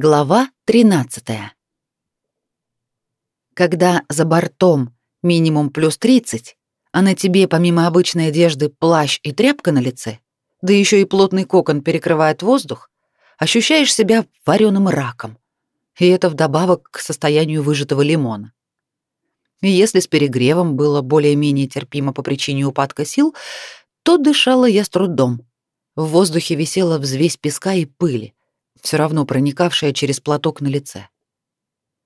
Глава 13. Когда за бортом минимум плюс 30, а на тебе помимо обычной одежды плащ и тряпка на лице, да еще и плотный кокон перекрывает воздух, ощущаешь себя вареным раком. И это вдобавок к состоянию выжатого лимона. И если с перегревом было более-менее терпимо по причине упадка сил, то дышала я с трудом. В воздухе висела взвесь песка и пыли все равно проникавшая через платок на лице.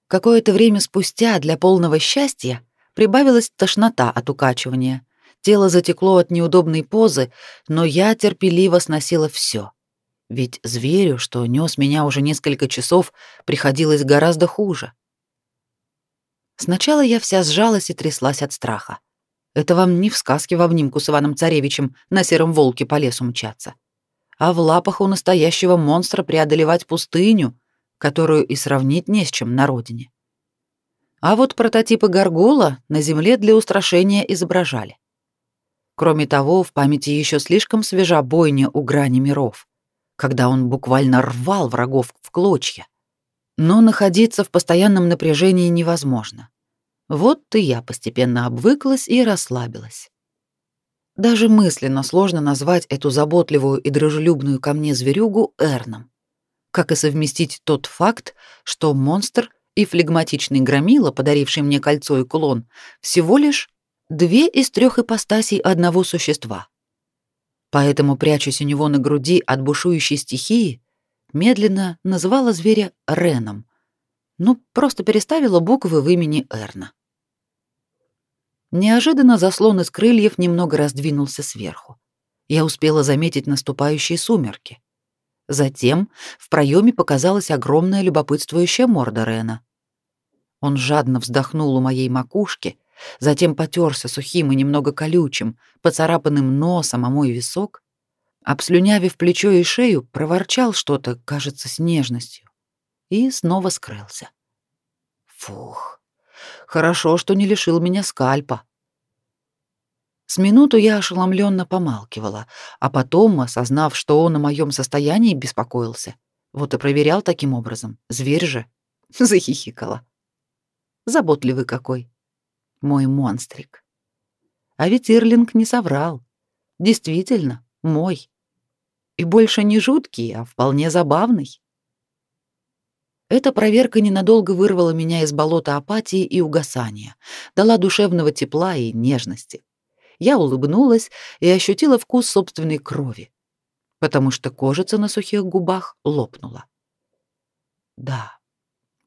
Какое-то время спустя для полного счастья прибавилась тошнота от укачивания. Тело затекло от неудобной позы, но я терпеливо сносила все. Ведь зверю, что нес меня уже несколько часов, приходилось гораздо хуже. Сначала я вся сжалась и тряслась от страха. Это вам не в сказке в обнимку с Иваном Царевичем на сером волке по лесу мчаться а в лапах у настоящего монстра преодолевать пустыню, которую и сравнить не с чем на родине. А вот прототипы Гаргула на земле для устрашения изображали. Кроме того, в памяти еще слишком свежа бойня у грани миров, когда он буквально рвал врагов в клочья. Но находиться в постоянном напряжении невозможно. Вот и я постепенно обвыклась и расслабилась. Даже мысленно сложно назвать эту заботливую и дружелюбную ко мне зверюгу Эрном. Как и совместить тот факт, что монстр и флегматичный громила, подаривший мне кольцо и кулон, всего лишь две из трех ипостасей одного существа. Поэтому, прячусь у него на груди от бушующей стихии, медленно называла зверя Реном. Ну, просто переставила буквы в имени Эрна. Неожиданно заслон из крыльев немного раздвинулся сверху. Я успела заметить наступающие сумерки. Затем в проеме показалась огромная любопытствующая морда Рена. Он жадно вздохнул у моей макушки, затем потерся сухим и немного колючим, поцарапанным носом о мой висок, обслюнявив плечо и шею, проворчал что-то, кажется, с нежностью, и снова скрылся. Фух. Хорошо, что не лишил меня скальпа. С минуту я ошеломленно помалкивала, а потом, осознав, что он о моем состоянии беспокоился, вот и проверял таким образом, зверь же, захихикала. Заботливый какой. Мой монстрик. А ведь Ирлинг не соврал. Действительно, мой. И больше не жуткий, а вполне забавный. Эта проверка ненадолго вырвала меня из болота апатии и угасания, дала душевного тепла и нежности. Я улыбнулась и ощутила вкус собственной крови, потому что кожица на сухих губах лопнула. Да,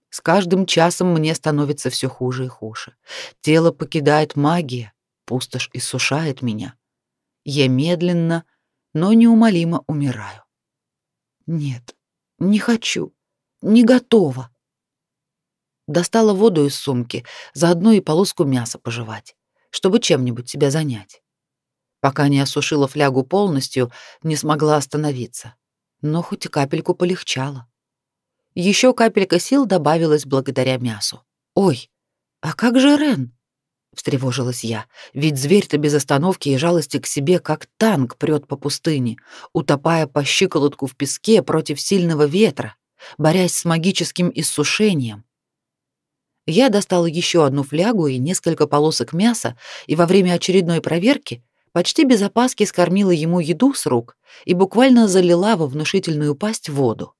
с каждым часом мне становится все хуже и хуже. Тело покидает магия, пустошь иссушает меня. Я медленно, но неумолимо умираю. Нет, не хочу не готова. Достала воду из сумки, заодно и полоску мяса пожевать, чтобы чем-нибудь себя занять. Пока не осушила флягу полностью, не смогла остановиться, но хоть и капельку полегчало. Еще капелька сил добавилась благодаря мясу. Ой, а как же Рен? встревожилась я. Ведь зверь-то без остановки и жалости к себе, как танк, прет по пустыне, утопая по щиколотку в песке против сильного ветра борясь с магическим иссушением. Я достала еще одну флягу и несколько полосок мяса, и во время очередной проверки почти без опаски скормила ему еду с рук и буквально залила во внушительную пасть воду.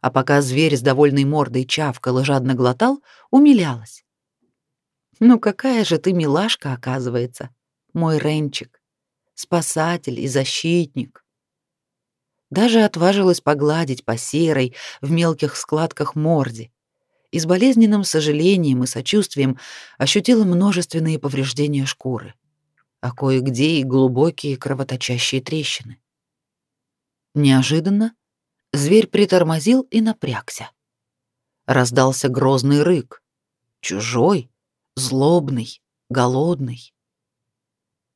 А пока зверь с довольной мордой чавкал и жадно глотал, умилялась. «Ну какая же ты милашка, оказывается, мой Ренчик, спасатель и защитник!» Даже отважилась погладить по серой, в мелких складках морде. И с болезненным сожалением и сочувствием ощутила множественные повреждения шкуры, а кое-где и глубокие кровоточащие трещины. Неожиданно зверь притормозил и напрягся. Раздался грозный рык. Чужой, злобный, голодный.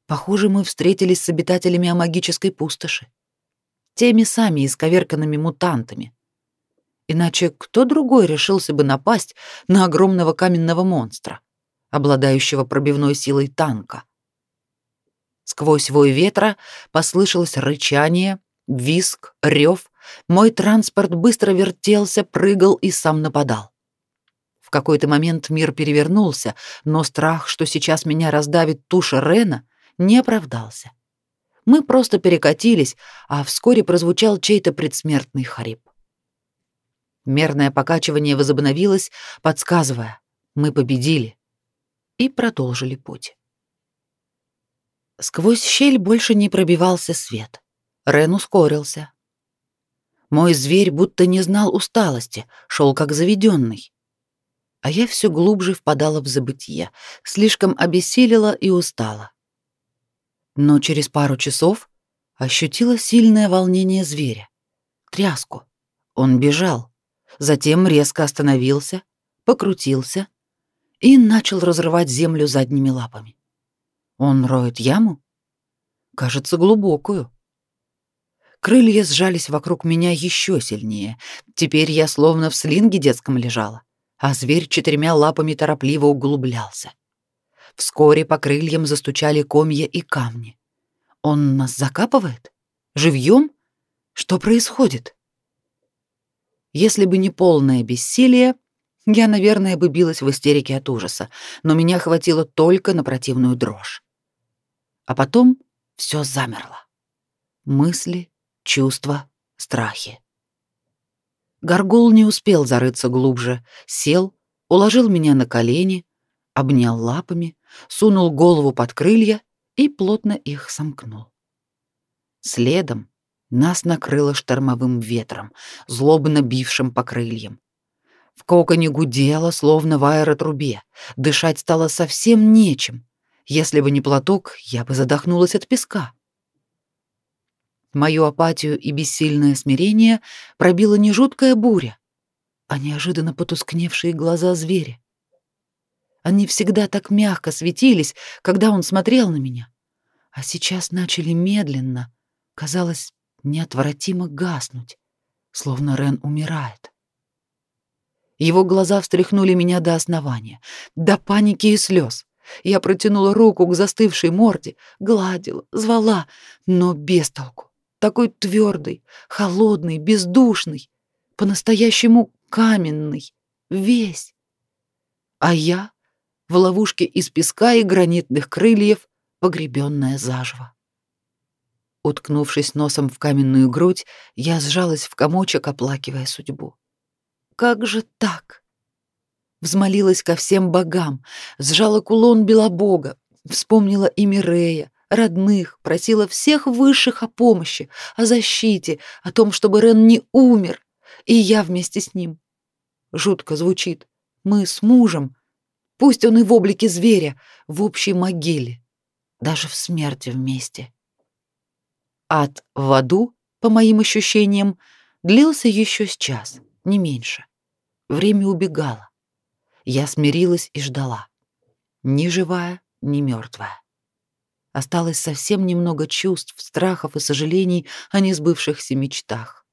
Похоже, мы встретились с обитателями амагической пустоши теми сами исковерканными мутантами. Иначе кто другой решился бы напасть на огромного каменного монстра, обладающего пробивной силой танка? Сквозь вой ветра послышалось рычание, визг, рев, Мой транспорт быстро вертелся, прыгал и сам нападал. В какой-то момент мир перевернулся, но страх, что сейчас меня раздавит туша Рена, не оправдался. Мы просто перекатились, а вскоре прозвучал чей-то предсмертный хрип. Мерное покачивание возобновилось, подсказывая: мы победили и продолжили путь. Сквозь щель больше не пробивался свет. Рен ускорился. Мой зверь будто не знал усталости, шел как заведенный. А я все глубже впадала в забытье, слишком обессилила и устала. Но через пару часов ощутила сильное волнение зверя. Тряску. Он бежал, затем резко остановился, покрутился и начал разрывать землю задними лапами. Он роет яму? Кажется, глубокую. Крылья сжались вокруг меня еще сильнее. Теперь я словно в слинге детском лежала, а зверь четырьмя лапами торопливо углублялся. Вскоре по крыльям застучали комья и камни. Он нас закапывает? Живьем? Что происходит? Если бы не полное бессилие, я, наверное, бы билась в истерике от ужаса, но меня хватило только на противную дрожь. А потом все замерло. Мысли, чувства, страхи. Горгул не успел зарыться глубже, сел, уложил меня на колени, обнял лапами, сунул голову под крылья и плотно их сомкнул. Следом нас накрыло штормовым ветром, злобно бившим по крыльям. В коконе гудело, словно в аэротрубе. Дышать стало совсем нечем. Если бы не платок, я бы задохнулась от песка. Мою апатию и бессильное смирение пробила не жуткая буря, а неожиданно потускневшие глаза зверя. Они всегда так мягко светились, когда он смотрел на меня, а сейчас начали медленно, казалось, неотвратимо гаснуть, словно Рен умирает. Его глаза встряхнули меня до основания, до паники и слез. Я протянула руку к застывшей морде, гладила, звала, но без толку. Такой твердый, холодный, бездушный, по-настоящему каменный, весь. А я в ловушке из песка и гранитных крыльев, погребенная заживо. Уткнувшись носом в каменную грудь, я сжалась в комочек, оплакивая судьбу. Как же так? Взмолилась ко всем богам, сжала кулон Белобога, вспомнила имя Рея, родных, просила всех высших о помощи, о защите, о том, чтобы Рен не умер, и я вместе с ним. Жутко звучит. Мы с мужем, пусть он и в облике зверя, в общей могиле, даже в смерти вместе. Ад в аду, по моим ощущениям, длился еще с час, не меньше. Время убегало. Я смирилась и ждала. Ни живая, ни мертвая. Осталось совсем немного чувств, страхов и сожалений о несбывшихся мечтах.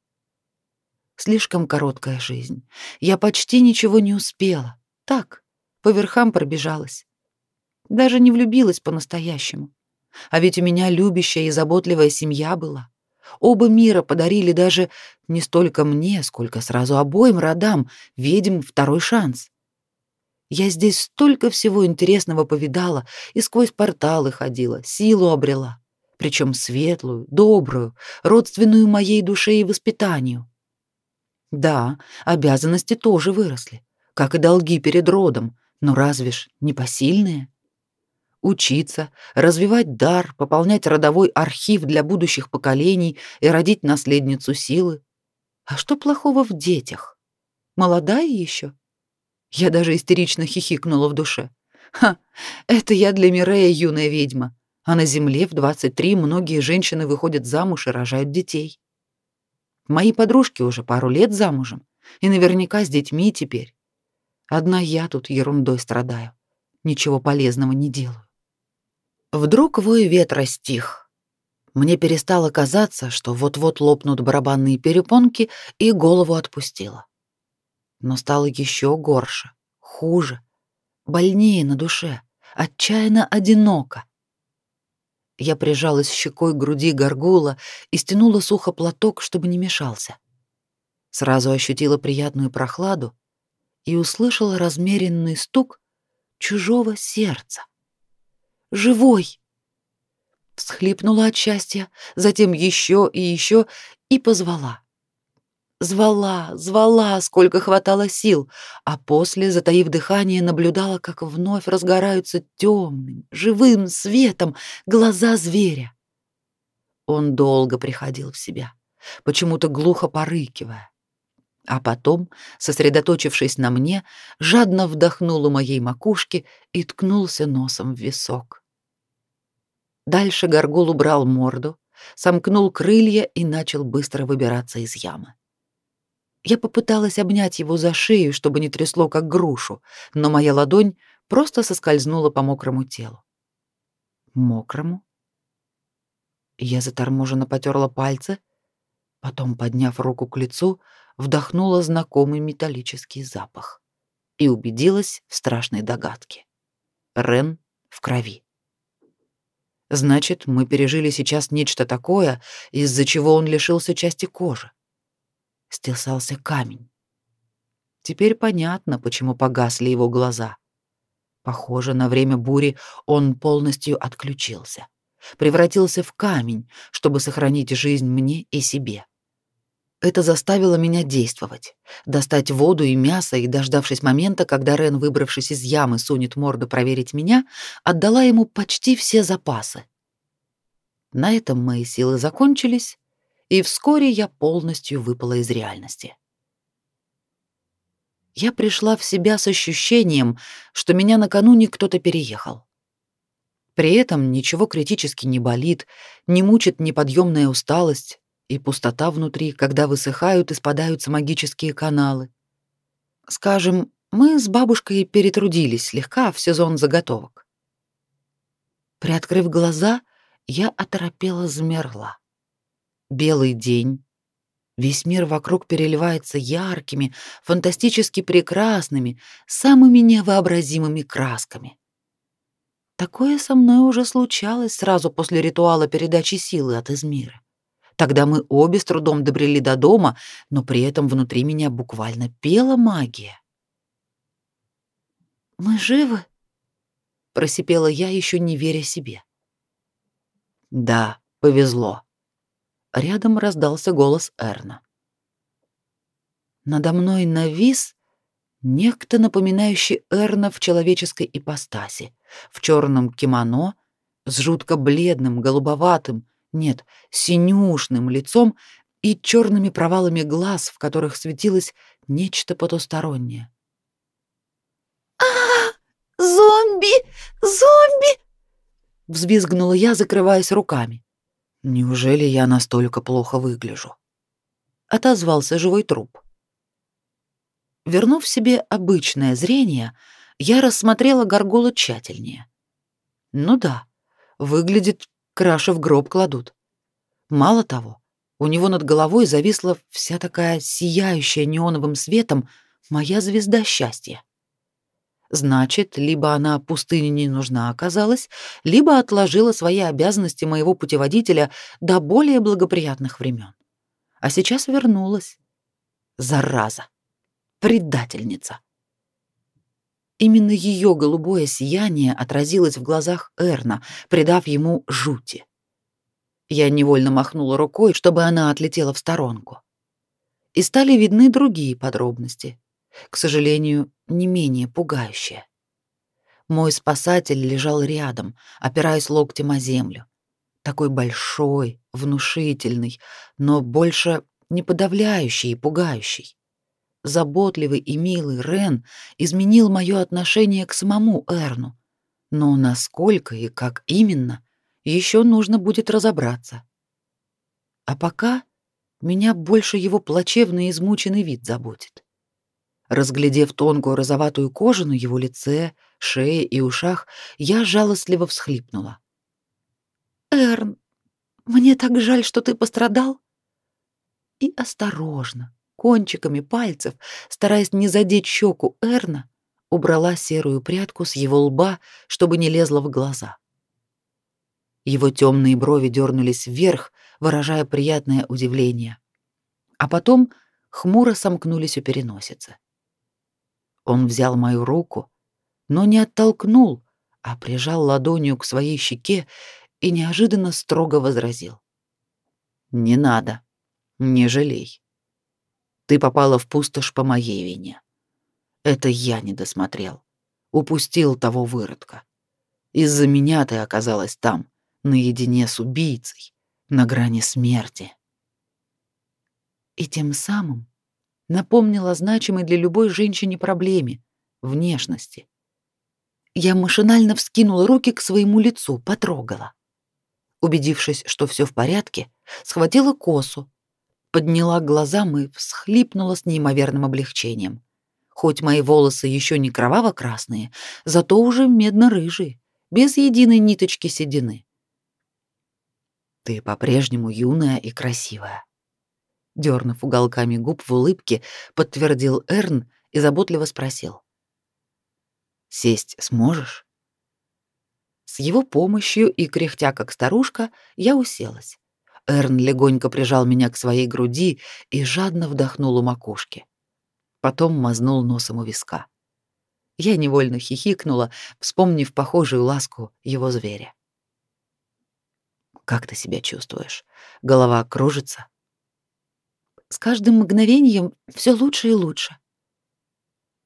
Слишком короткая жизнь. Я почти ничего не успела. Так, по верхам пробежалась. Даже не влюбилась по-настоящему. А ведь у меня любящая и заботливая семья была. Оба мира подарили даже не столько мне, сколько сразу обоим родам, ведьм второй шанс. Я здесь столько всего интересного повидала и сквозь порталы ходила, силу обрела, причем светлую, добрую, родственную моей душе и воспитанию. Да, обязанности тоже выросли, как и долги перед родом, но разве ж не посильные? учиться, развивать дар, пополнять родовой архив для будущих поколений и родить наследницу силы. А что плохого в детях? Молодая еще? Я даже истерично хихикнула в душе. Ха, это я для Мирея юная ведьма, а на земле в 23 многие женщины выходят замуж и рожают детей. Мои подружки уже пару лет замужем, и наверняка с детьми теперь. Одна я тут ерундой страдаю, ничего полезного не делаю. Вдруг вой ветра стих. Мне перестало казаться, что вот-вот лопнут барабанные перепонки, и голову отпустило. Но стало еще горше, хуже, больнее на душе, отчаянно одиноко. Я прижалась щекой к груди горгула и стянула сухо платок, чтобы не мешался. Сразу ощутила приятную прохладу и услышала размеренный стук чужого сердца. «Живой!» Всхлипнула от счастья, затем еще и еще и позвала. Звала, звала, сколько хватало сил, а после, затаив дыхание, наблюдала, как вновь разгораются темным, живым светом глаза зверя. Он долго приходил в себя, почему-то глухо порыкивая. А потом, сосредоточившись на мне, жадно вдохнул у моей макушки и ткнулся носом в висок. Дальше горгул убрал морду, сомкнул крылья и начал быстро выбираться из ямы. Я попыталась обнять его за шею, чтобы не трясло, как грушу, но моя ладонь просто соскользнула по мокрому телу. Мокрому? Я заторможенно потерла пальцы, потом, подняв руку к лицу, вдохнула знакомый металлический запах и убедилась в страшной догадке. Рен в крови. Значит, мы пережили сейчас нечто такое, из-за чего он лишился части кожи стесался камень. Теперь понятно, почему погасли его глаза. Похоже, на время бури он полностью отключился, превратился в камень, чтобы сохранить жизнь мне и себе. Это заставило меня действовать, достать воду и мясо, и, дождавшись момента, когда Рен, выбравшись из ямы, сунет морду проверить меня, отдала ему почти все запасы. На этом мои силы закончились, и вскоре я полностью выпала из реальности. Я пришла в себя с ощущением, что меня накануне кто-то переехал. При этом ничего критически не болит, не мучит неподъемная усталость и пустота внутри, когда высыхают и спадаются магические каналы. Скажем, мы с бабушкой перетрудились слегка в сезон заготовок. Приоткрыв глаза, я оторопела замерла. Белый день. Весь мир вокруг переливается яркими, фантастически прекрасными, самыми невообразимыми красками. Такое со мной уже случалось сразу после ритуала передачи силы от Измира. Тогда мы обе с трудом добрели до дома, но при этом внутри меня буквально пела магия. «Мы живы?» — просипела я, еще не веря себе. «Да, повезло», Рядом раздался голос Эрна. Надо мной навис некто, напоминающий Эрна в человеческой ипостаси, в черном кимоно, с жутко бледным, голубоватым, нет, синюшным лицом и черными провалами глаз, в которых светилось нечто потустороннее. а, Зомби! Зомби!» — взвизгнула я, закрываясь руками. Неужели я настолько плохо выгляжу? Отозвался живой труп. Вернув себе обычное зрение, я рассмотрела горгулу тщательнее. Ну да, выглядит, краши в гроб кладут. Мало того, у него над головой зависла вся такая сияющая неоновым светом моя звезда счастья. Значит, либо она пустыне не нужна оказалась, либо отложила свои обязанности моего путеводителя до более благоприятных времен. А сейчас вернулась. Зараза. Предательница. Именно ее голубое сияние отразилось в глазах Эрна, придав ему жути. Я невольно махнула рукой, чтобы она отлетела в сторонку. И стали видны другие подробности, к сожалению, не менее пугающее. Мой спасатель лежал рядом, опираясь локтем о землю. Такой большой, внушительный, но больше не подавляющий и пугающий. Заботливый и милый Рен изменил мое отношение к самому Эрну. Но насколько и как именно, еще нужно будет разобраться. А пока меня больше его плачевный измученный вид заботит. Разглядев тонкую розоватую кожу на его лице, шее и ушах, я жалостливо всхлипнула. «Эрн, мне так жаль, что ты пострадал». И осторожно, кончиками пальцев, стараясь не задеть щеку Эрна, убрала серую прядку с его лба, чтобы не лезла в глаза. Его темные брови дернулись вверх, выражая приятное удивление. А потом хмуро сомкнулись у переносицы. Он взял мою руку, но не оттолкнул, а прижал ладонью к своей щеке и неожиданно строго возразил. «Не надо, не жалей. Ты попала в пустошь по моей вине. Это я не досмотрел, упустил того выродка. Из-за меня ты оказалась там, наедине с убийцей, на грани смерти». И тем самым напомнила значимой для любой женщине проблеме — внешности. Я машинально вскинула руки к своему лицу, потрогала. Убедившись, что все в порядке, схватила косу, подняла глазам и всхлипнула с неимоверным облегчением. Хоть мои волосы еще не кроваво-красные, зато уже медно-рыжие, без единой ниточки седины. Ты по-прежнему юная и красивая. Дернув уголками губ в улыбке, подтвердил Эрн и заботливо спросил. «Сесть сможешь?» С его помощью и кряхтя как старушка, я уселась. Эрн легонько прижал меня к своей груди и жадно вдохнул у макушки. Потом мазнул носом у виска. Я невольно хихикнула, вспомнив похожую ласку его зверя. «Как ты себя чувствуешь? Голова кружится?» С каждым мгновением все лучше и лучше.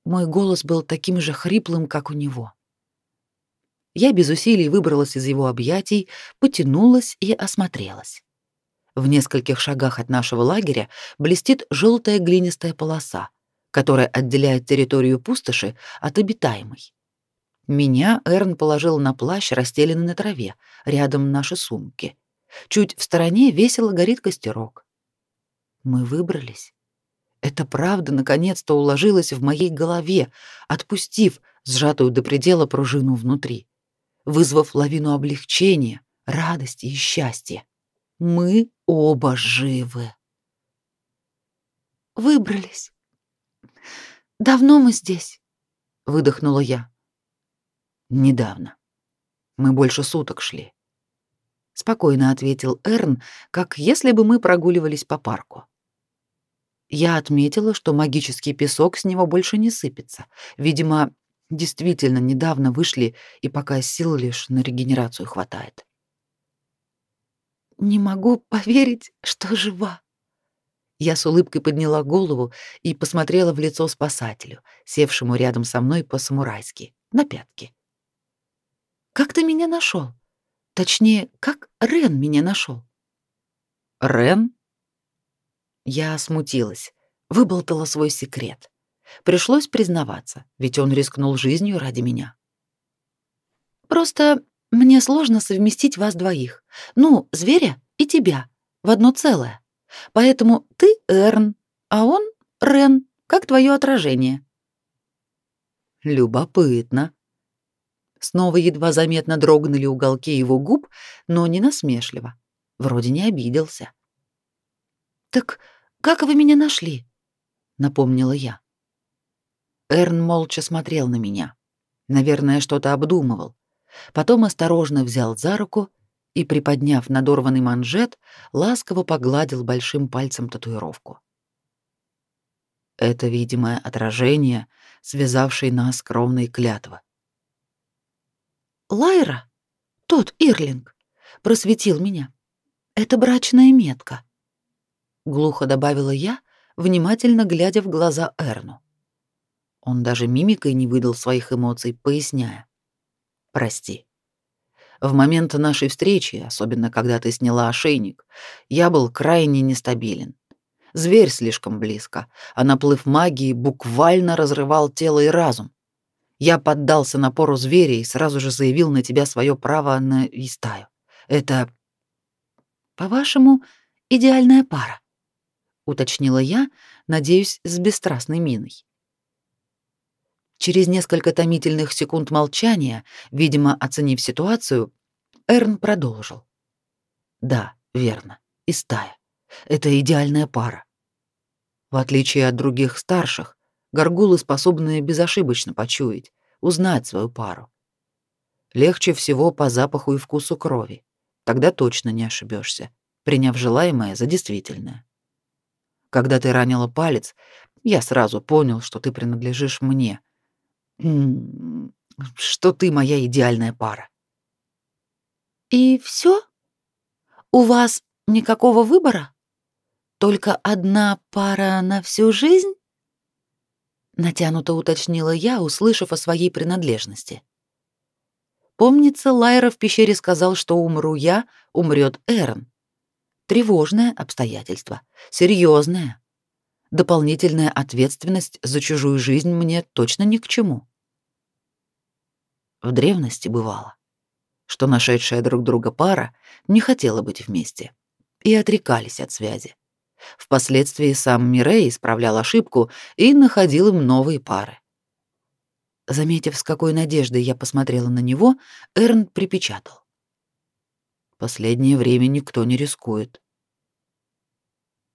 Мой голос был таким же хриплым, как у него. Я без усилий выбралась из его объятий, потянулась и осмотрелась. В нескольких шагах от нашего лагеря блестит желтая глинистая полоса, которая отделяет территорию пустоши от обитаемой. Меня Эрн положил на плащ, расстеленный на траве, рядом наши сумки. Чуть в стороне весело горит костерок. Мы выбрались. Это правда наконец-то уложилось в моей голове, отпустив сжатую до предела пружину внутри, вызвав лавину облегчения, радости и счастья. Мы оба живы. Выбрались. Давно мы здесь, выдохнула я. Недавно. Мы больше суток шли. Спокойно ответил Эрн, как если бы мы прогуливались по парку. Я отметила, что магический песок с него больше не сыпется. Видимо, действительно недавно вышли, и пока сил лишь на регенерацию хватает. Не могу поверить, что жива. Я с улыбкой подняла голову и посмотрела в лицо спасателю, севшему рядом со мной по-самурайски, на пятки. Как ты меня нашел? Точнее, как Рен меня нашел? Рен? Я смутилась, выболтала свой секрет. Пришлось признаваться, ведь он рискнул жизнью ради меня. Просто мне сложно совместить вас двоих. Ну, зверя и тебя в одно целое. Поэтому ты Эрн, а он Рен, как твое отражение. Любопытно. Снова едва заметно дрогнули уголки его губ, но не насмешливо. Вроде не обиделся. Так как вы меня нашли? напомнила я. Эрн молча смотрел на меня. Наверное, что-то обдумывал. Потом осторожно взял за руку и, приподняв надорванный манжет, ласково погладил большим пальцем татуировку. Это видимое отражение, связавшей нас кровной клятвы. Лайра, тот Ирлинг, просветил меня. Это брачная метка глухо добавила я, внимательно глядя в глаза Эрну. Он даже мимикой не выдал своих эмоций, поясняя: "Прости. В момент нашей встречи, особенно когда ты сняла ошейник, я был крайне нестабилен. Зверь слишком близко, а наплыв магии буквально разрывал тело и разум. Я поддался напору зверя и сразу же заявил на тебя свое право на истаю. Это, по-вашему, идеальная пара уточнила я, надеюсь, с бесстрастной миной. Через несколько томительных секунд молчания, видимо, оценив ситуацию, Эрн продолжил. Да, верно. И стая. Это идеальная пара. В отличие от других старших, горгулы способны безошибочно почуять, узнать свою пару. Легче всего по запаху и вкусу крови. тогда точно не ошибешься, приняв желаемое за действительное. Когда ты ранила палец, я сразу понял, что ты принадлежишь мне. Что ты моя идеальная пара. И все? У вас никакого выбора? Только одна пара на всю жизнь? Натянуто уточнила я, услышав о своей принадлежности. Помнится, Лайра в пещере сказал, что умру я, умрет Эрн. Тревожное обстоятельство, серьезное. Дополнительная ответственность за чужую жизнь мне точно ни к чему. В древности бывало, что нашедшая друг друга пара не хотела быть вместе и отрекались от связи. Впоследствии сам Мирей исправлял ошибку и находил им новые пары. Заметив, с какой надеждой я посмотрела на него, Эрн припечатал. «Последнее время никто не рискует».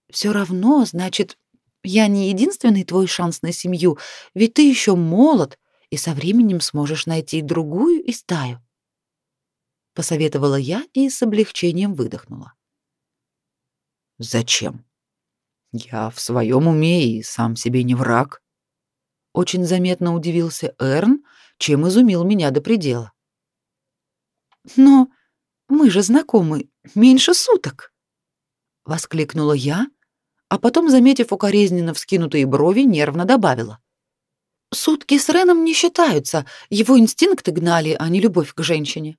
«Все равно, значит, я не единственный твой шанс на семью, ведь ты еще молод и со временем сможешь найти другую и стаю. Посоветовала я и с облегчением выдохнула. Зачем? Я в своем уме и сам себе не враг. Очень заметно удивился Эрн, чем изумил меня до предела. Но мы же знакомы меньше суток, воскликнула я, а потом, заметив укоризненно вскинутые брови, нервно добавила: Сутки с Реном не считаются, его инстинкты гнали, а не любовь к женщине.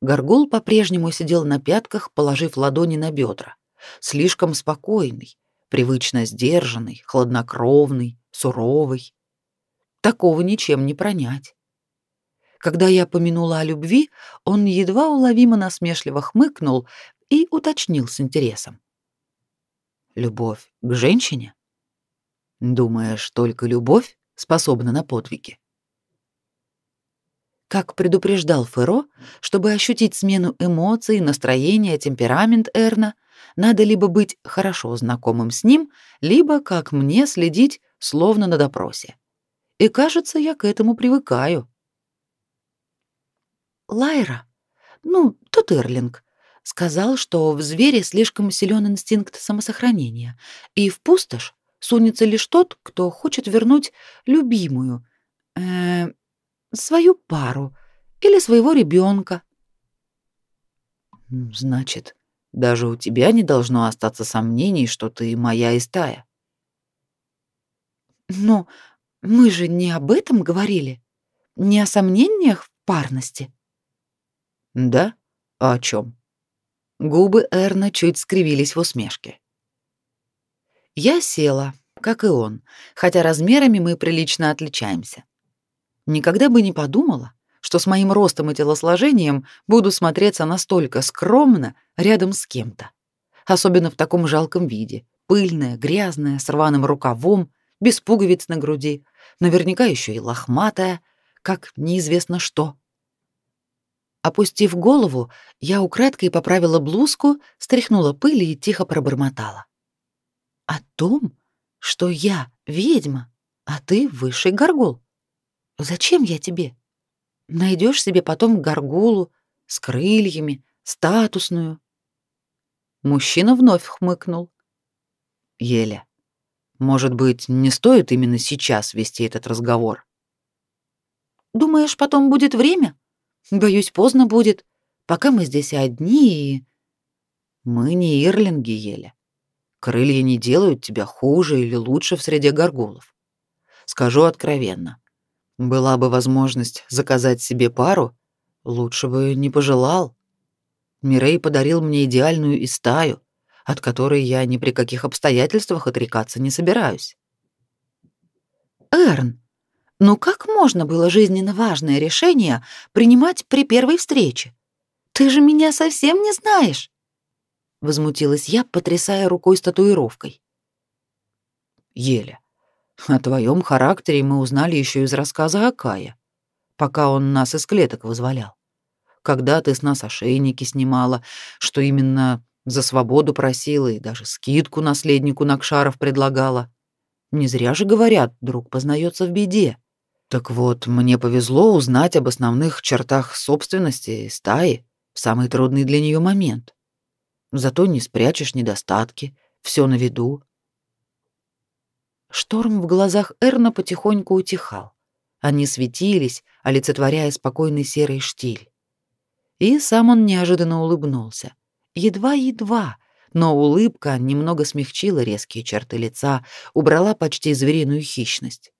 Горгул по-прежнему сидел на пятках, положив ладони на бедра, слишком спокойный, привычно сдержанный, хладнокровный, суровый. Такого ничем не пронять. Когда я помянула о любви, он едва уловимо насмешливо хмыкнул и уточнил с интересом. «Любовь к женщине? Думаешь, только любовь?» Способна на подвиги. Как предупреждал Феро, чтобы ощутить смену эмоций, настроения, темперамент Эрна, надо либо быть хорошо знакомым с ним, либо, как мне, следить словно на допросе. И, кажется, я к этому привыкаю. Лайра, ну, тот Эрлинг, сказал, что в звере слишком силен инстинкт самосохранения, и в пустошь сунется лишь тот, кто хочет вернуть любимую, э, свою пару или своего ребенка. Значит, даже у тебя не должно остаться сомнений, что ты моя истая. Но мы же не об этом говорили, не о сомнениях в парности. Да? А о чем? Губы Эрна чуть скривились в усмешке. Я села, как и он, хотя размерами мы прилично отличаемся. Никогда бы не подумала, что с моим ростом и телосложением буду смотреться настолько скромно рядом с кем-то. Особенно в таком жалком виде. Пыльная, грязная, с рваным рукавом, без пуговиц на груди, наверняка еще и лохматая, как неизвестно что. Опустив голову, я украдкой поправила блузку, стряхнула пыль и тихо пробормотала. О том, что я ведьма, а ты высший горгул. Зачем я тебе? Найдешь себе потом горгулу с крыльями, статусную. Мужчина вновь хмыкнул. Еля, может быть, не стоит именно сейчас вести этот разговор? Думаешь, потом будет время? Боюсь, поздно будет. Пока мы здесь одни и... Мы не ирлинги, Еля. Крылья не делают тебя хуже или лучше в среде горгулов. Скажу откровенно. Была бы возможность заказать себе пару, лучше бы не пожелал. Мирей подарил мне идеальную истаю, от которой я ни при каких обстоятельствах отрекаться не собираюсь. Эрн, ну как можно было жизненно важное решение принимать при первой встрече? Ты же меня совсем не знаешь возмутилась я, потрясая рукой с татуировкой. Еле. О твоем характере мы узнали еще из рассказа о Кае, пока он нас из клеток вызволял. Когда ты с нас ошейники снимала, что именно за свободу просила и даже скидку наследнику Накшаров предлагала. Не зря же говорят, друг познается в беде. Так вот, мне повезло узнать об основных чертах собственности стаи в самый трудный для нее момент. Зато не спрячешь недостатки, все на виду. Шторм в глазах Эрна потихоньку утихал. Они светились, олицетворяя спокойный серый штиль. И сам он неожиданно улыбнулся. Едва-едва, но улыбка немного смягчила резкие черты лица, убрала почти звериную хищность.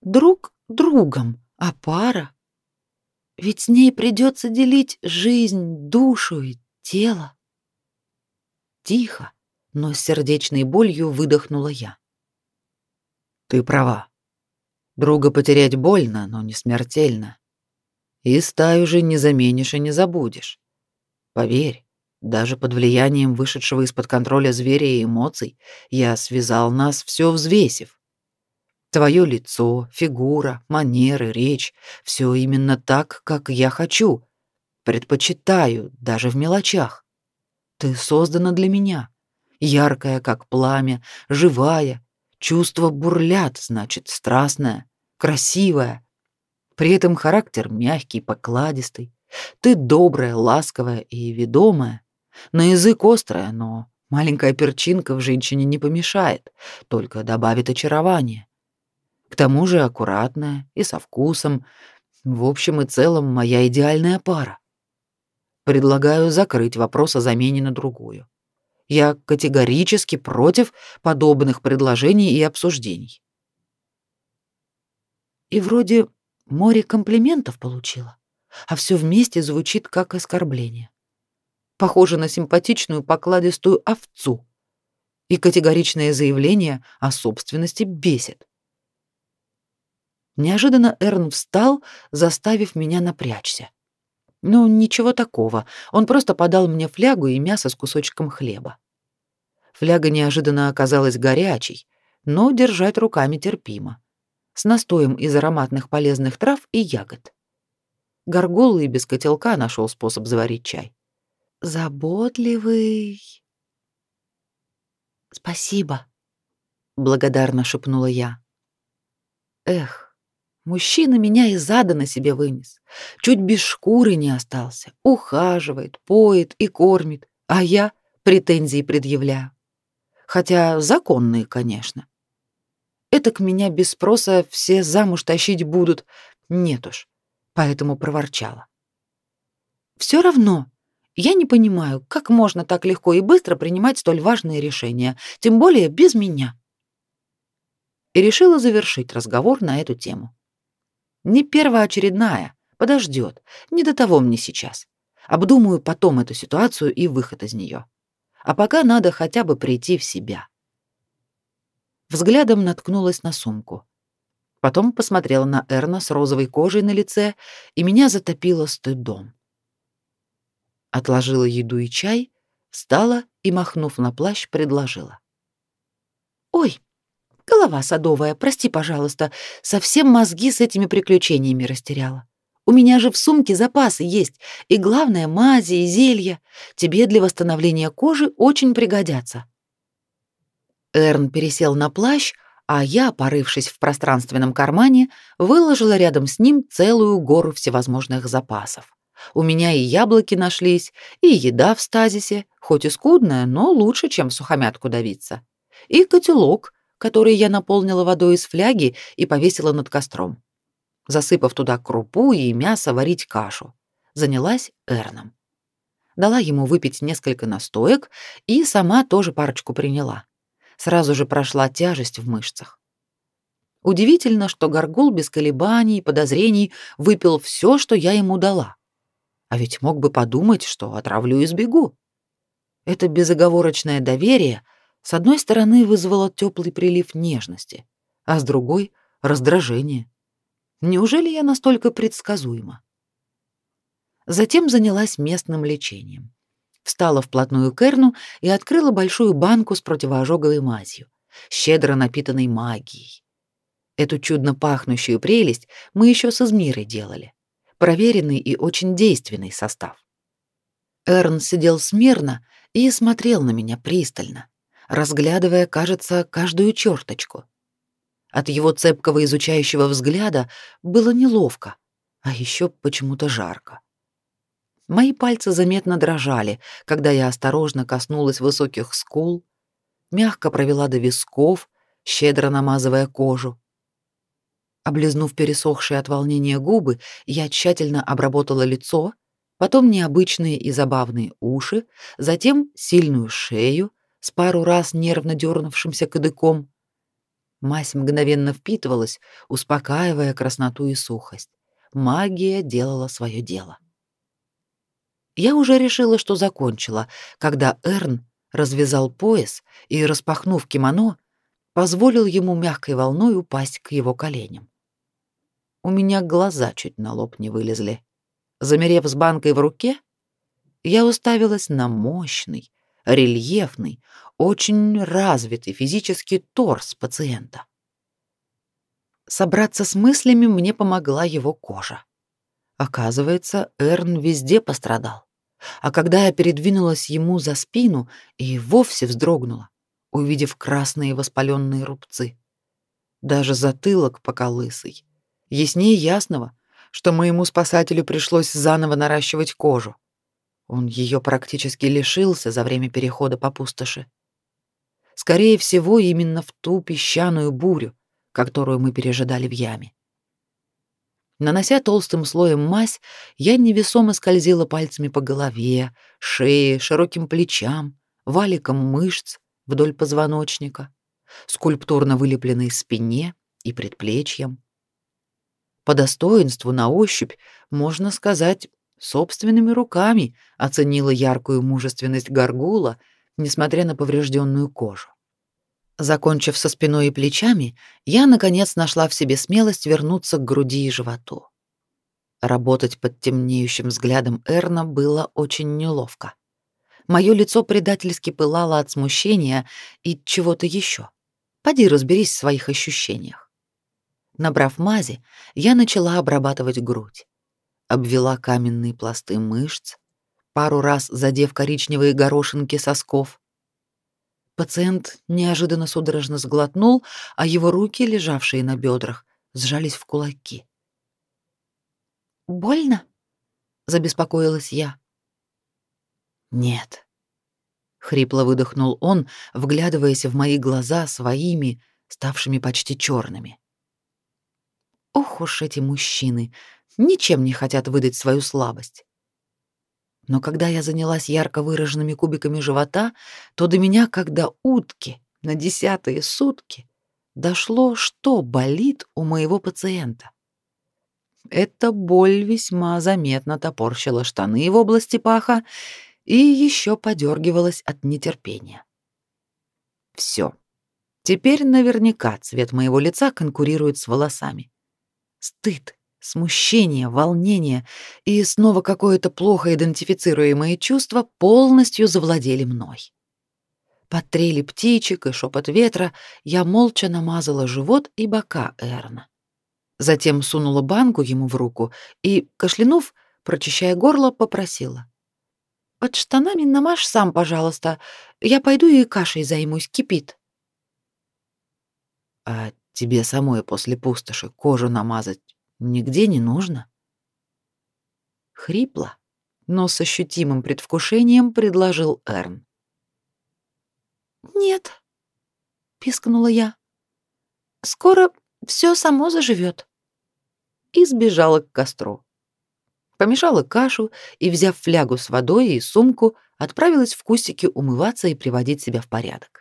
Друг другом, а пара? Ведь с ней придется делить жизнь, душу и тело. Тихо, но с сердечной болью выдохнула я. Ты права. Друга потерять больно, но не смертельно. И стаю же не заменишь и не забудешь. Поверь, даже под влиянием вышедшего из-под контроля зверя и эмоций я связал нас, все взвесив. Твое лицо, фигура, манеры, речь — все именно так, как я хочу. Предпочитаю, даже в мелочах. Ты создана для меня. Яркая, как пламя, живая. Чувства бурлят, значит, страстная, красивая. При этом характер мягкий, покладистый. Ты добрая, ласковая и ведомая. На язык острая, но маленькая перчинка в женщине не помешает, только добавит очарования. К тому же аккуратная и со вкусом. В общем и целом, моя идеальная пара. Предлагаю закрыть вопрос о замене на другую. Я категорически против подобных предложений и обсуждений. И вроде море комплиментов получила, а все вместе звучит как оскорбление. Похоже на симпатичную покладистую овцу. И категоричное заявление о собственности бесит. Неожиданно Эрн встал, заставив меня напрячься. Ну, ничего такого. Он просто подал мне флягу и мясо с кусочком хлеба. Фляга неожиданно оказалась горячей, но держать руками терпимо. С настоем из ароматных полезных трав и ягод. Горгул и без котелка нашел способ заварить чай. Заботливый. Спасибо, благодарно шепнула я. Эх, Мужчина меня из ада на себе вынес. Чуть без шкуры не остался. Ухаживает, поет и кормит. А я претензии предъявляю. Хотя законные, конечно. Это к меня без спроса все замуж тащить будут. Нет уж. Поэтому проворчала. Все равно я не понимаю, как можно так легко и быстро принимать столь важные решения, тем более без меня. И решила завершить разговор на эту тему. Не первоочередная, подождет. Не до того мне сейчас. Обдумаю потом эту ситуацию и выход из нее. А пока надо хотя бы прийти в себя. Взглядом наткнулась на сумку. Потом посмотрела на Эрна с розовой кожей на лице, и меня затопило стыдом. Отложила еду и чай, встала и, махнув на плащ, предложила. «Ой, Голова садовая, прости, пожалуйста, совсем мозги с этими приключениями растеряла. У меня же в сумке запасы есть, и главное мази и зелья. Тебе для восстановления кожи очень пригодятся. Эрн пересел на плащ, а я, порывшись в пространственном кармане, выложила рядом с ним целую гору всевозможных запасов. У меня и яблоки нашлись, и еда в стазисе, хоть и скудная, но лучше, чем сухомятку давиться. И котелок, который я наполнила водой из фляги и повесила над костром. Засыпав туда крупу и мясо, варить кашу. Занялась Эрном. Дала ему выпить несколько настоек и сама тоже парочку приняла. Сразу же прошла тяжесть в мышцах. Удивительно, что Горгул без колебаний и подозрений выпил все, что я ему дала. А ведь мог бы подумать, что отравлю и сбегу. Это безоговорочное доверие — с одной стороны вызвало теплый прилив нежности, а с другой — раздражение. Неужели я настолько предсказуема? Затем занялась местным лечением. Встала вплотную к Эрну и открыла большую банку с противоожоговой мазью, щедро напитанной магией. Эту чудно пахнущую прелесть мы еще с Измирой делали. Проверенный и очень действенный состав. Эрн сидел смирно и смотрел на меня пристально разглядывая, кажется, каждую черточку. От его цепкого изучающего взгляда было неловко, а еще почему-то жарко. Мои пальцы заметно дрожали, когда я осторожно коснулась высоких скул, мягко провела до висков, щедро намазывая кожу. Облизнув пересохшие от волнения губы, я тщательно обработала лицо, потом необычные и забавные уши, затем сильную шею с пару раз нервно дернувшимся кадыком. Мазь мгновенно впитывалась, успокаивая красноту и сухость. Магия делала свое дело. Я уже решила, что закончила, когда Эрн развязал пояс и, распахнув кимоно, позволил ему мягкой волной упасть к его коленям. У меня глаза чуть на лоб не вылезли. Замерев с банкой в руке, я уставилась на мощный, рельефный, очень развитый физический торс пациента. Собраться с мыслями мне помогла его кожа. Оказывается, Эрн везде пострадал. А когда я передвинулась ему за спину и вовсе вздрогнула, увидев красные воспаленные рубцы. Даже затылок пока лысый. Яснее ясного, что моему спасателю пришлось заново наращивать кожу. Он ее практически лишился за время перехода по пустоши. Скорее всего, именно в ту песчаную бурю, которую мы пережидали в яме. Нанося толстым слоем мазь, я невесомо скользила пальцами по голове, шее, широким плечам, валиком мышц вдоль позвоночника, скульптурно вылепленной спине и предплечьям. По достоинству на ощупь, можно сказать, собственными руками оценила яркую мужественность горгула, несмотря на поврежденную кожу. Закончив со спиной и плечами, я наконец нашла в себе смелость вернуться к груди и животу. Работать под темнеющим взглядом Эрна было очень неловко. Мое лицо предательски пылало от смущения и чего-то еще. Поди разберись в своих ощущениях. Набрав мази, я начала обрабатывать грудь. Обвела каменные пласты мышц, пару раз задев коричневые горошинки сосков, Пациент неожиданно судорожно сглотнул, а его руки, лежавшие на бедрах, сжались в кулаки. «Больно?» — забеспокоилась я. «Нет», — хрипло выдохнул он, вглядываясь в мои глаза своими, ставшими почти черными. «Ох уж эти мужчины! Ничем не хотят выдать свою слабость. Но когда я занялась ярко выраженными кубиками живота, то до меня, до утки, на десятые сутки, дошло, что болит у моего пациента. Эта боль весьма заметно топорщила штаны в области паха и еще подергивалась от нетерпения. Все. Теперь наверняка цвет моего лица конкурирует с волосами. Стыд, Смущение, волнение и снова какое-то плохо идентифицируемое чувство полностью завладели мной. Под трели птичек и шепот ветра я молча намазала живот и бока Эрна. Затем сунула банку ему в руку и, кашлянув, прочищая горло, попросила. «Под штанами намажь сам, пожалуйста. Я пойду и кашей займусь, кипит». «А тебе самой после пустоши кожу намазать Нигде не нужно. Хрипло, но с ощутимым предвкушением предложил Эрн. «Нет», — пискнула я. «Скоро все само заживет». И сбежала к костру. Помешала кашу и, взяв флягу с водой и сумку, отправилась в кустики умываться и приводить себя в порядок.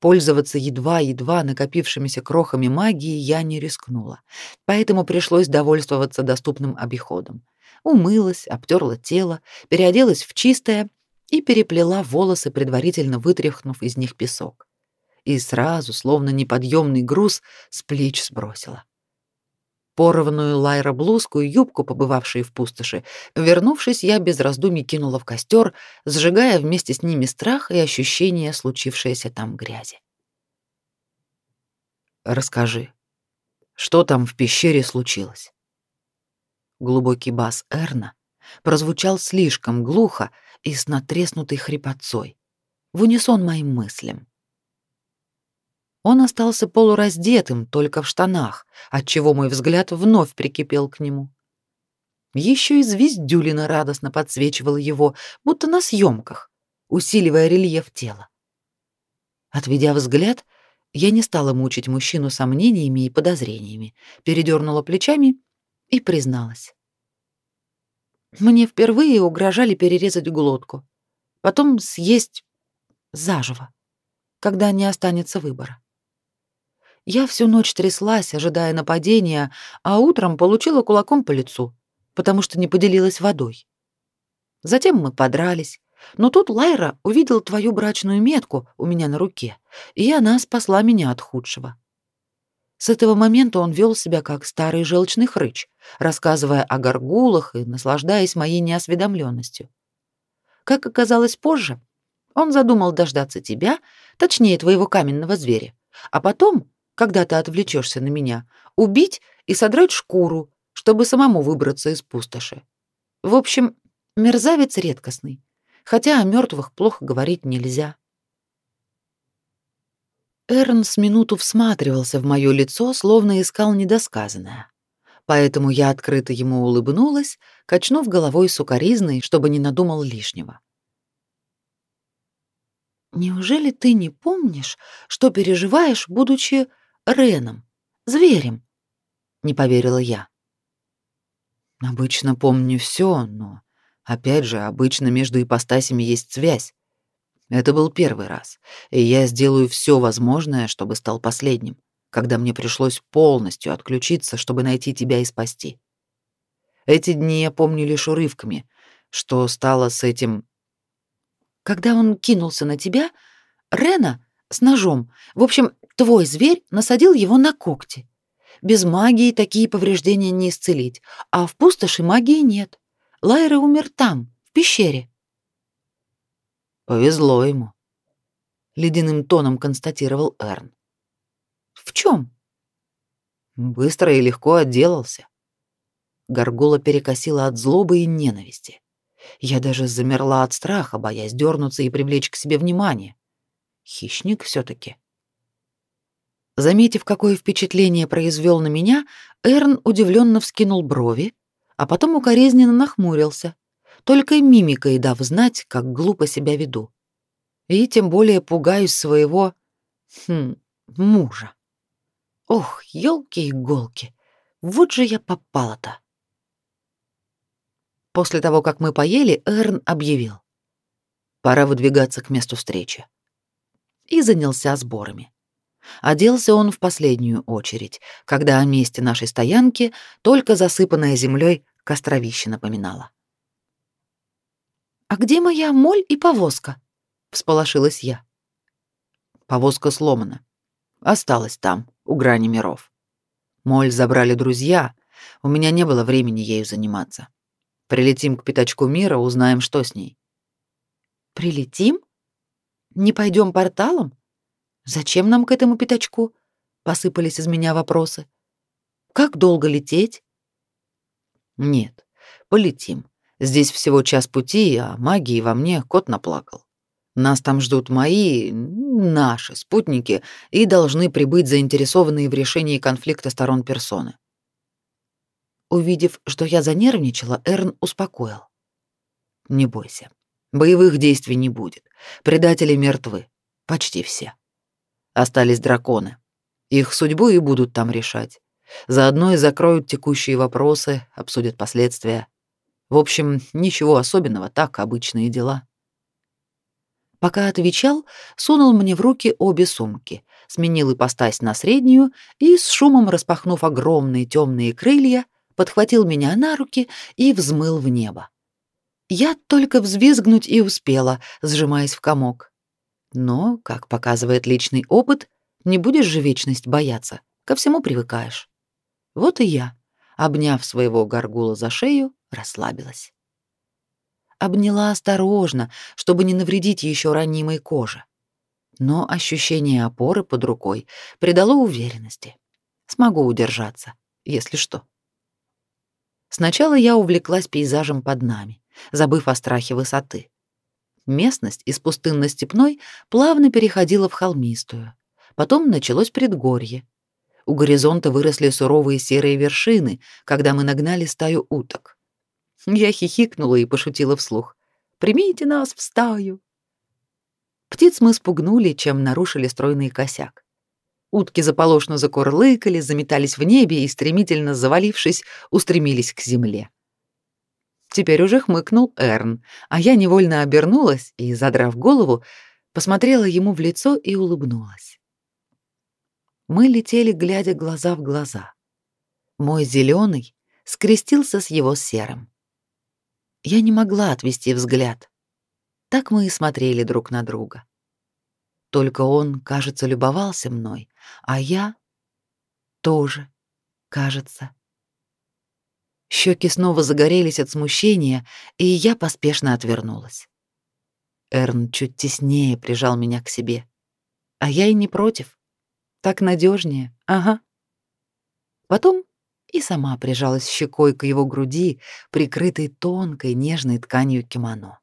Пользоваться едва-едва накопившимися крохами магии я не рискнула, поэтому пришлось довольствоваться доступным обиходом. Умылась, обтерла тело, переоделась в чистое и переплела волосы, предварительно вытряхнув из них песок. И сразу, словно неподъемный груз, с плеч сбросила порванную Лайра блузку и юбку, побывавшие в пустоши, вернувшись, я без раздумий кинула в костер, сжигая вместе с ними страх и ощущение случившейся там грязи. Расскажи, что там в пещере случилось? Глубокий бас Эрна прозвучал слишком глухо и с натреснутой хрипотцой, в унисон моим мыслям. Он остался полураздетым, только в штанах, отчего мой взгляд вновь прикипел к нему. Еще и звездюлина радостно подсвечивала его, будто на съемках, усиливая рельеф тела. Отведя взгляд, я не стала мучить мужчину сомнениями и подозрениями, передернула плечами и призналась. Мне впервые угрожали перерезать глотку, потом съесть заживо, когда не останется выбора. Я всю ночь тряслась, ожидая нападения, а утром получила кулаком по лицу, потому что не поделилась водой. Затем мы подрались, но тут Лайра увидел твою брачную метку у меня на руке, и она спасла меня от худшего. С этого момента он вел себя как старый желчный хрыч, рассказывая о горгулах и наслаждаясь моей неосведомленностью. Как оказалось позже, он задумал дождаться тебя, точнее твоего каменного зверя, а потом, когда ты отвлечешься на меня, убить и содрать шкуру, чтобы самому выбраться из пустоши. В общем, мерзавец редкостный, хотя о мертвых плохо говорить нельзя. Эрн с минуту всматривался в мое лицо, словно искал недосказанное. Поэтому я открыто ему улыбнулась, качнув головой сукоризной, чтобы не надумал лишнего. «Неужели ты не помнишь, что переживаешь, будучи Реном, зверем?» — не поверила я. «Обычно помню все, но, опять же, обычно между ипостасями есть связь. Это был первый раз, и я сделаю все возможное, чтобы стал последним, когда мне пришлось полностью отключиться, чтобы найти тебя и спасти. Эти дни я помню лишь урывками, что стало с этим... Когда он кинулся на тебя, Рена с ножом, в общем, твой зверь насадил его на когти. Без магии такие повреждения не исцелить, а в пустоши магии нет. Лайра умер там, в пещере. Повезло ему, ледяным тоном констатировал Эрн. В чем? Быстро и легко отделался. Горгула перекосила от злобы и ненависти. Я даже замерла от страха, боясь дернуться и привлечь к себе внимание. Хищник все таки Заметив, какое впечатление произвел на меня, Эрн удивленно вскинул брови, а потом укоризненно нахмурился, только мимикой дав знать, как глупо себя веду. И тем более пугаюсь своего... Хм, мужа. Ох, елки-иголки, вот же я попала-то. После того, как мы поели, Эрн объявил. Пора выдвигаться к месту встречи. И занялся сборами. Оделся он в последнюю очередь, когда о месте нашей стоянки только засыпанная землей костровище напоминало. «А где моя моль и повозка?» — всполошилась я. Повозка сломана. Осталась там, у грани миров. Моль забрали друзья, у меня не было времени ею заниматься. Прилетим к пятачку мира, узнаем, что с ней. Прилетим? Не пойдем порталом? Зачем нам к этому пятачку? Посыпались из меня вопросы. Как долго лететь? Нет, полетим. Здесь всего час пути, а магии во мне кот наплакал. Нас там ждут мои, наши спутники и должны прибыть заинтересованные в решении конфликта сторон персоны. Увидев, что я занервничала, Эрн успокоил. Не бойся. Боевых действий не будет. Предатели мертвы. Почти все. Остались драконы. Их судьбу и будут там решать. Заодно и закроют текущие вопросы, обсудят последствия. В общем, ничего особенного, так обычные дела. Пока отвечал, сунул мне в руки обе сумки, сменил ипостась на среднюю и, с шумом распахнув огромные темные крылья, подхватил меня на руки и взмыл в небо. Я только взвизгнуть и успела, сжимаясь в комок. Но, как показывает личный опыт, не будешь же вечность бояться, ко всему привыкаешь. Вот и я, обняв своего горгула за шею, расслабилась. Обняла осторожно, чтобы не навредить еще ранимой коже. Но ощущение опоры под рукой придало уверенности. Смогу удержаться, если что. Сначала я увлеклась пейзажем под нами, забыв о страхе высоты. Местность из пустынно-степной плавно переходила в холмистую. Потом началось предгорье. У горизонта выросли суровые серые вершины, когда мы нагнали стаю уток. Я хихикнула и пошутила вслух. «Примите нас в стаю!» Птиц мы спугнули, чем нарушили стройный косяк. Утки заполошно закурлыкали, заметались в небе и, стремительно завалившись, устремились к земле. Теперь уже хмыкнул Эрн, а я невольно обернулась и, задрав голову, посмотрела ему в лицо и улыбнулась. Мы летели, глядя глаза в глаза. Мой зеленый скрестился с его серым. Я не могла отвести взгляд. Так мы и смотрели друг на друга. Только он, кажется, любовался мной, а я тоже, кажется. Щеки снова загорелись от смущения, и я поспешно отвернулась. Эрн чуть теснее прижал меня к себе. А я и не против. Так надежнее, ага. Потом и сама прижалась щекой к его груди, прикрытой тонкой нежной тканью кимоно.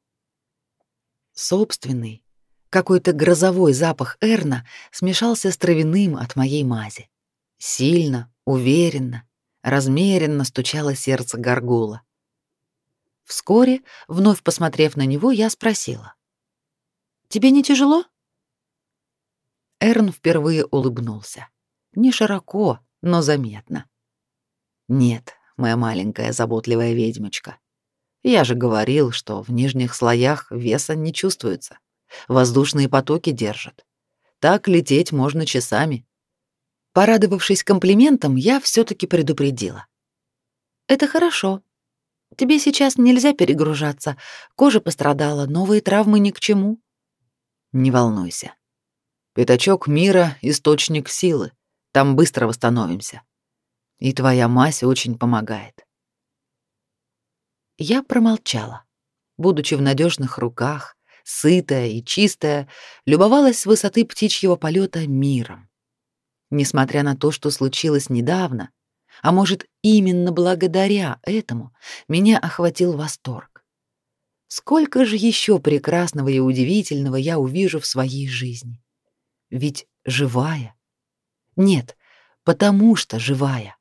Собственный, какой-то грозовой запах Эрна смешался с травяным от моей мази. Сильно, уверенно, размеренно стучало сердце горгула. Вскоре, вновь посмотрев на него, я спросила: "Тебе не тяжело?" Эрн впервые улыбнулся. Не широко, но заметно. Нет, моя маленькая заботливая ведьмочка. Я же говорил, что в нижних слоях веса не чувствуется. Воздушные потоки держат. Так лететь можно часами. Порадовавшись комплиментом, я все таки предупредила. Это хорошо. Тебе сейчас нельзя перегружаться. Кожа пострадала, новые травмы ни к чему. Не волнуйся. Пятачок мира источник силы. Там быстро восстановимся. И твоя мазь очень помогает. Я промолчала. Будучи в надежных руках, сытая и чистая, любовалась с высоты птичьего полета миром. Несмотря на то, что случилось недавно, а может, именно благодаря этому меня охватил восторг. Сколько же еще прекрасного и удивительного я увижу в своей жизни. Ведь живая. Нет, потому что живая.